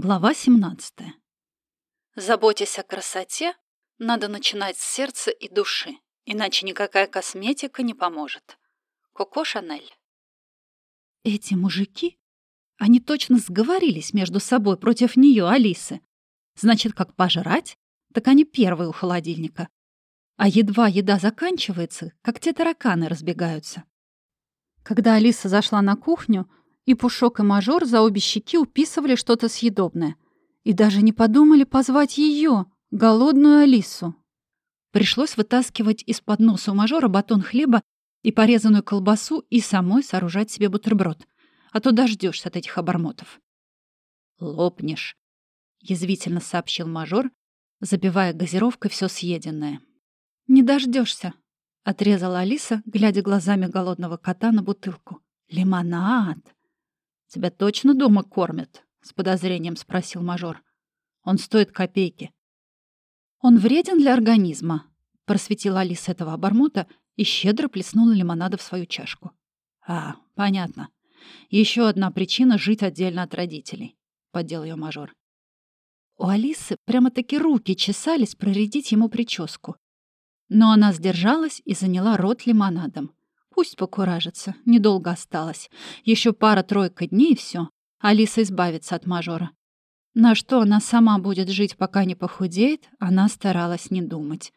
Глава 17. Заботясь о красоте, надо начинать с сердца и души, иначе никакая косметика не поможет. Коко Шанель. Эти мужики, они точно сговорились между собой против нее, Алисы. Значит, как пожрать, так они первые у холодильника. А едва еда заканчивается, как те тараканы разбегаются. Когда Алиса зашла на кухню, и Пушок и Мажор за обе щеки уписывали что-то съедобное. И даже не подумали позвать ее, голодную Алису. Пришлось вытаскивать из-под носа у Мажора батон хлеба и порезанную колбасу и самой сооружать себе бутерброд. А то дождешься от этих обормотов. «Лопнешь», — язвительно сообщил Мажор, забивая газировкой все съеденное. «Не дождешься, отрезала Алиса, глядя глазами голодного кота на бутылку. «Лимонад!» «Тебя точно дома кормят?» — с подозрением спросил мажор. «Он стоит копейки». «Он вреден для организма», — просветила Алиса этого обормота и щедро плеснула лимонада в свою чашку. «А, понятно. Еще одна причина жить отдельно от родителей», — поддел ее мажор. У Алисы прямо-таки руки чесались проредить ему прическу. Но она сдержалась и заняла рот лимонадом. Пусть покуражится, недолго осталось. Еще пара-тройка дней и все. Алиса избавится от мажора. На что она сама будет жить, пока не похудеет, она старалась не думать.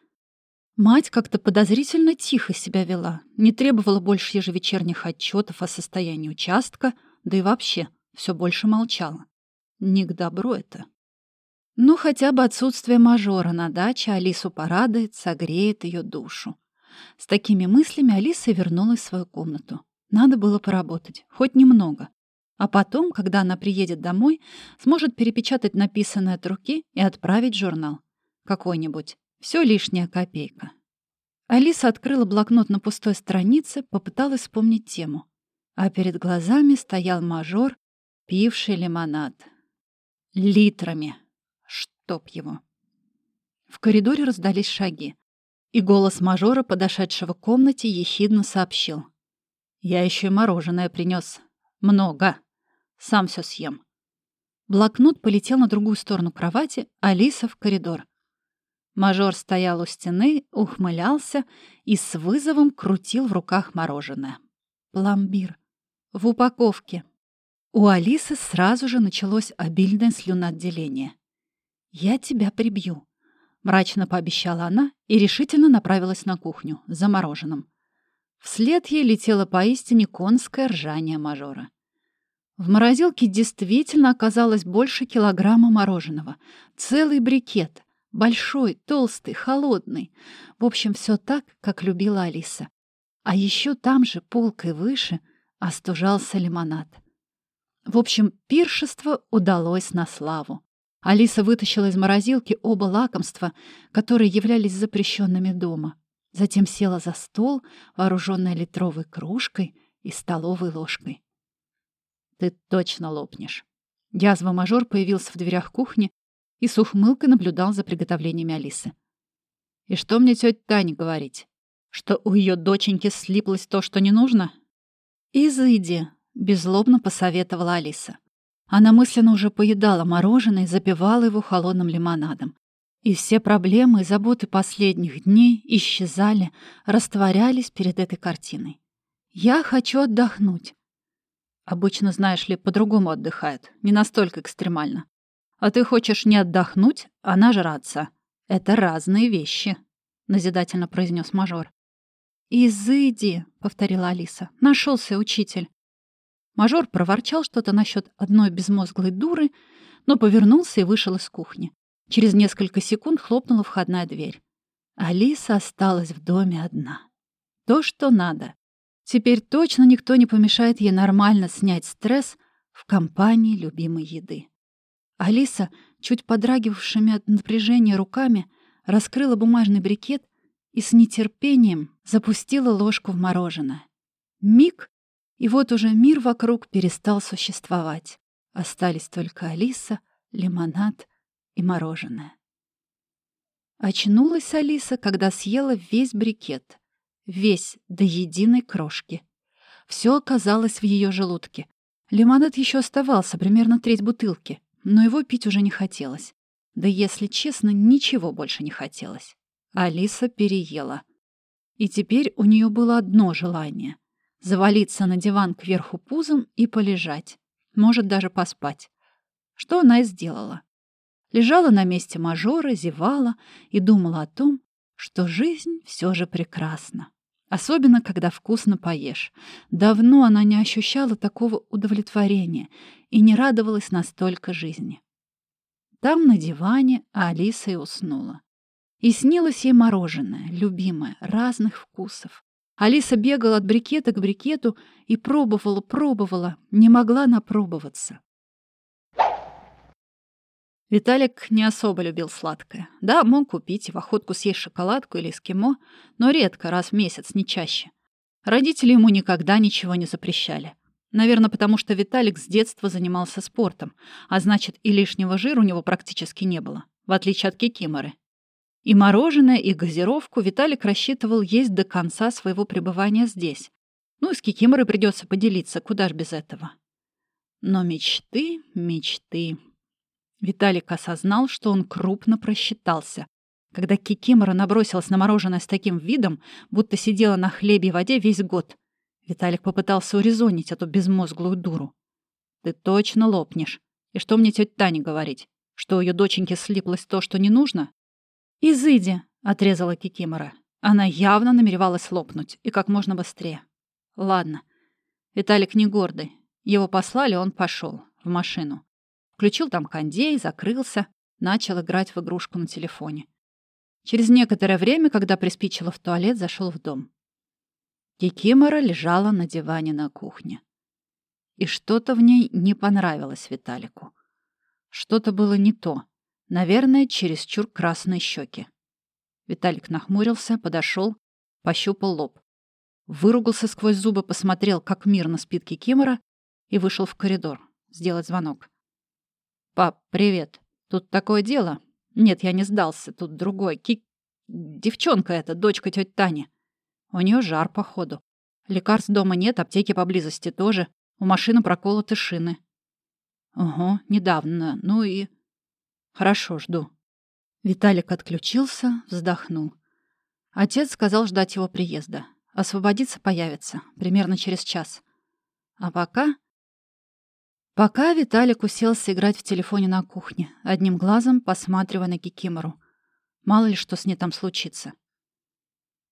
Мать как-то подозрительно тихо себя вела, не требовала больше ежевечерних отчетов о состоянии участка, да и вообще все больше молчала. Не к добру это. Ну, хотя бы отсутствие мажора на даче Алису порадует, согреет ее душу. С такими мыслями Алиса вернулась в свою комнату. Надо было поработать, хоть немного. А потом, когда она приедет домой, сможет перепечатать написанное от руки и отправить журнал. Какой-нибудь. Все лишняя копейка. Алиса открыла блокнот на пустой странице, попыталась вспомнить тему. А перед глазами стоял мажор, пивший лимонад. Литрами. Чтоб его. В коридоре раздались шаги. И голос мажора, подошедшего к комнате, ехидно сообщил. «Я еще и мороженое принес. Много. Сам все съем». Блокнот полетел на другую сторону кровати, Алиса в коридор. Мажор стоял у стены, ухмылялся и с вызовом крутил в руках мороженое. Пломбир. В упаковке. У Алисы сразу же началось обильное слюноотделение. «Я тебя прибью», Мрачно пообещала она и решительно направилась на кухню, за мороженым. Вслед ей летело поистине конское ржание мажора. В морозилке действительно оказалось больше килограмма мороженого. Целый брикет. Большой, толстый, холодный. В общем, все так, как любила Алиса. А еще там же, полкой выше, остужался лимонад. В общем, пиршество удалось на славу. Алиса вытащила из морозилки оба лакомства, которые являлись запрещенными дома. Затем села за стол, вооруженная литровой кружкой и столовой ложкой. «Ты точно лопнешь». Язва-мажор появился в дверях кухни и с ухмылкой наблюдал за приготовлениями Алисы. «И что мне тетя Таня говорить? Что у ее доченьки слиплось то, что не нужно?» «Изыди», — беззлобно посоветовала Алиса. Она мысленно уже поедала мороженое и запивала его холодным лимонадом. И все проблемы и заботы последних дней исчезали, растворялись перед этой картиной. «Я хочу отдохнуть». Обычно, знаешь ли, по-другому отдыхают, не настолько экстремально. А ты хочешь не отдохнуть, а нажраться. Это разные вещи, — назидательно произнес мажор. «Изыди», — повторила Алиса, — нашелся учитель. Мажор проворчал что-то насчет одной безмозглой дуры, но повернулся и вышел из кухни. Через несколько секунд хлопнула входная дверь. Алиса осталась в доме одна. То, что надо. Теперь точно никто не помешает ей нормально снять стресс в компании любимой еды. Алиса, чуть подрагивавшими от напряжения руками, раскрыла бумажный брикет и с нетерпением запустила ложку в мороженое. Миг, и вот уже мир вокруг перестал существовать. Остались только Алиса, лимонад и мороженое. Очнулась Алиса, когда съела весь брикет. Весь, до единой крошки. Все оказалось в ее желудке. Лимонад еще оставался, примерно треть бутылки. но его пить уже не хотелось. Да, если честно, ничего больше не хотелось. Алиса переела. И теперь у нее было одно желание — завалиться на диван кверху пузом и полежать. Может, даже поспать. Что она и сделала. Лежала на месте мажора, зевала и думала о том, что жизнь все же прекрасна. Особенно, когда вкусно поешь. Давно она не ощущала такого удовлетворения и не радовалась настолько жизни. Там, на диване, Алиса и уснула. И снилось ей мороженое, любимое, разных вкусов. Алиса бегала от брикета к брикету и пробовала, пробовала, не могла напробоваться. Виталик не особо любил сладкое. Да, мог купить и в охотку съесть шоколадку или эскимо, но редко, раз в месяц, не чаще. Родители ему никогда ничего не запрещали. Наверное, потому что Виталик с детства занимался спортом, а значит, и лишнего жира у него практически не было, в отличие от кикиморы. И мороженое, и газировку Виталик рассчитывал есть до конца своего пребывания здесь. Ну и с кикиморой придется поделиться, куда ж без этого. Но мечты, мечты. Виталик осознал, что он крупно просчитался. Когда Кикимора набросилась на мороженое с таким видом, будто сидела на хлебе и воде весь год, Виталик попытался урезонить эту безмозглую дуру. «Ты точно лопнешь. И что мне тетя Таня говорить? Что у ее доченьки слиплось то, что не нужно?» «Изыди», — отрезала Кикимора. Она явно намеревалась лопнуть, и как можно быстрее. «Ладно. Виталик не гордый. Его послали, он пошел в машину. Включил там кондей, закрылся, начал играть в игрушку на телефоне. Через некоторое время, когда приспичило в туалет, зашел в дом. Кикимора лежала на диване на кухне. И что-то в ней не понравилось Виталику. Что-то было не то. Наверное, чересчур красные щеки. Виталик нахмурился, подошел, пощупал лоб. Выругался сквозь зубы, посмотрел, как мирно спит Кикимора, и вышел в коридор сделать звонок. «Пап, привет. Тут такое дело. Нет, я не сдался. Тут другой. Ки... Девчонка эта, дочка тети Тани. У нее жар, походу. Лекарств дома нет, аптеки поблизости тоже. У машины проколоты шины. Ого, недавно. Ну и... Хорошо, жду. Виталик отключился, вздохнул. Отец сказал ждать его приезда. Освободиться появится, примерно через час. А пока Пока Виталик уселся играть в телефоне на кухне, одним глазом посматривая на Кикимору. Мало ли что с ней там случится.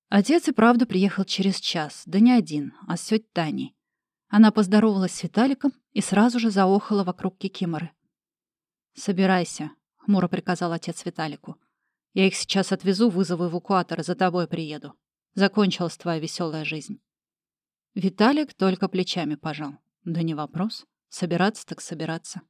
Отец и правда приехал через час, да не один, а с тётей Таней. Она поздоровалась с Виталиком и сразу же заохала вокруг Кикиморы. «Собирайся», — хмуро приказал отец Виталику. «Я их сейчас отвезу, вызову эвакуатор за тобой приеду. Закончилась твоя веселая жизнь». Виталик только плечами пожал. «Да не вопрос». Собираться так собираться.